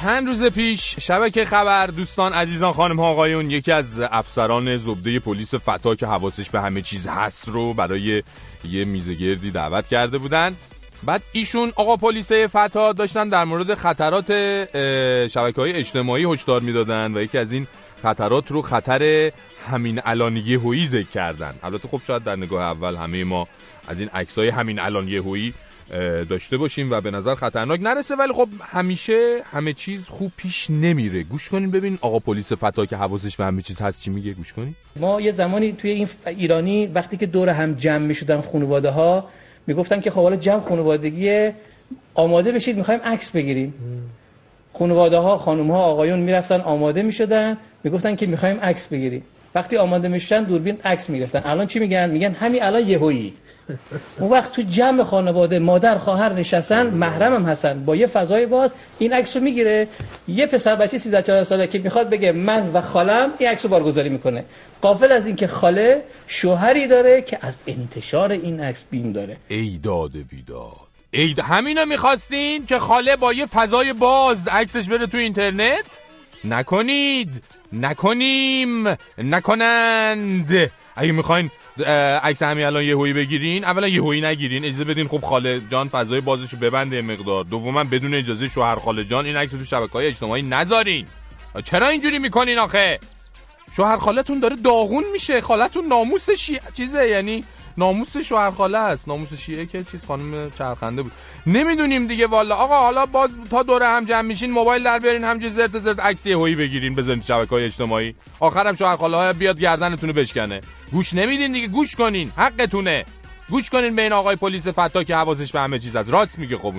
چند روز پیش شبکه خبر دوستان عزیزان خانم ها آقایون یکی از افسران زبده پلیس فتا که حواسش به همه چیز هست رو برای یه میزگردی دعوت کرده بودن. بعد ایشون آقا پلیس فتا داشتن در مورد خطرات شبکه های اجتماعی هشدار می‌دادن و یکی از این خطرات رو خطر همین الان یهویی ذکر کردن. البته خب شاید در نگاه اول همه ما از این عکسای همین الان یهویی داشته باشیم و به نظر خطرناک نرسه. ولی خب همیشه همه چیز خوب پیش نمیره. گوش کنین. ببین آقا پلیس فتا که حواسش به همه چیز هست چی میگه. گوش کنین. ما یه زمانی توی این ایرانی وقتی که دور هم جمع می‌شدن خانواده ها می‌گفتن که خب حالا جمع خانوادگی آماده بشید می‌خوایم عکس بگیریم. خانواده ها خانم ها آقایون می‌رفتن آماده می‌شدن می‌گفتن که می‌خوایم عکس بگیریم. وقتی آماده می‌شدن دوربین عکس می‌گرفتن. الان چی میگن؟ میگن همین الان یهویی. اون وقت تو جمع خانواده مادر خواهر نشستن محرمم هستن. با یه فضای باز این عکس رو می‌گیره. یه پسر بچه 13 14 ساله که می‌خواد بگه من و خالم این عکس رو بارگذاری می‌کنه. قافل از اینکه خاله شوهری داره که از انتشار این عکس بیم داره. ای داد بیداد. ای همینو می‌خواستین که خاله با یه فضای باز عکسش بره تو اینترنت؟ نکنید! نکنیم! نکنند! اگه می‌خواین عکس همین الان یهویی بگیرین اولا یهویی نگیرین اجازه بدین خب خاله جان فضای بازشو ببنده مقدار. دوما بدون اجازه شوهر خاله جان این عکس تو شبکه‌های اجتماعی نذارین. چرا اینجوری می‌کنین آخه؟ شوهر خالتون داره داغون میشه خالتون ناموس شی... چیزه یعنی ناموس شوهر خاله است. ناموس شیعه که چیز خانم چرخنده بود. نمی‌دونیم دیگه والا. آقا حالا باز تا دوره هم جمع میشین موبایل در بیارین همجوری زرت زرت عکس هویی بگیرین بزنید شبکه‌های اجتماعی. آخرم شوهر خاله ها بیاد گردنتون رو بشکنه. گوش نمیدین دیگه. گوش کنین. حقتونه. گوش کنین به این آقای پلیس فتا که حواسش به همه چیز از راست میگه خب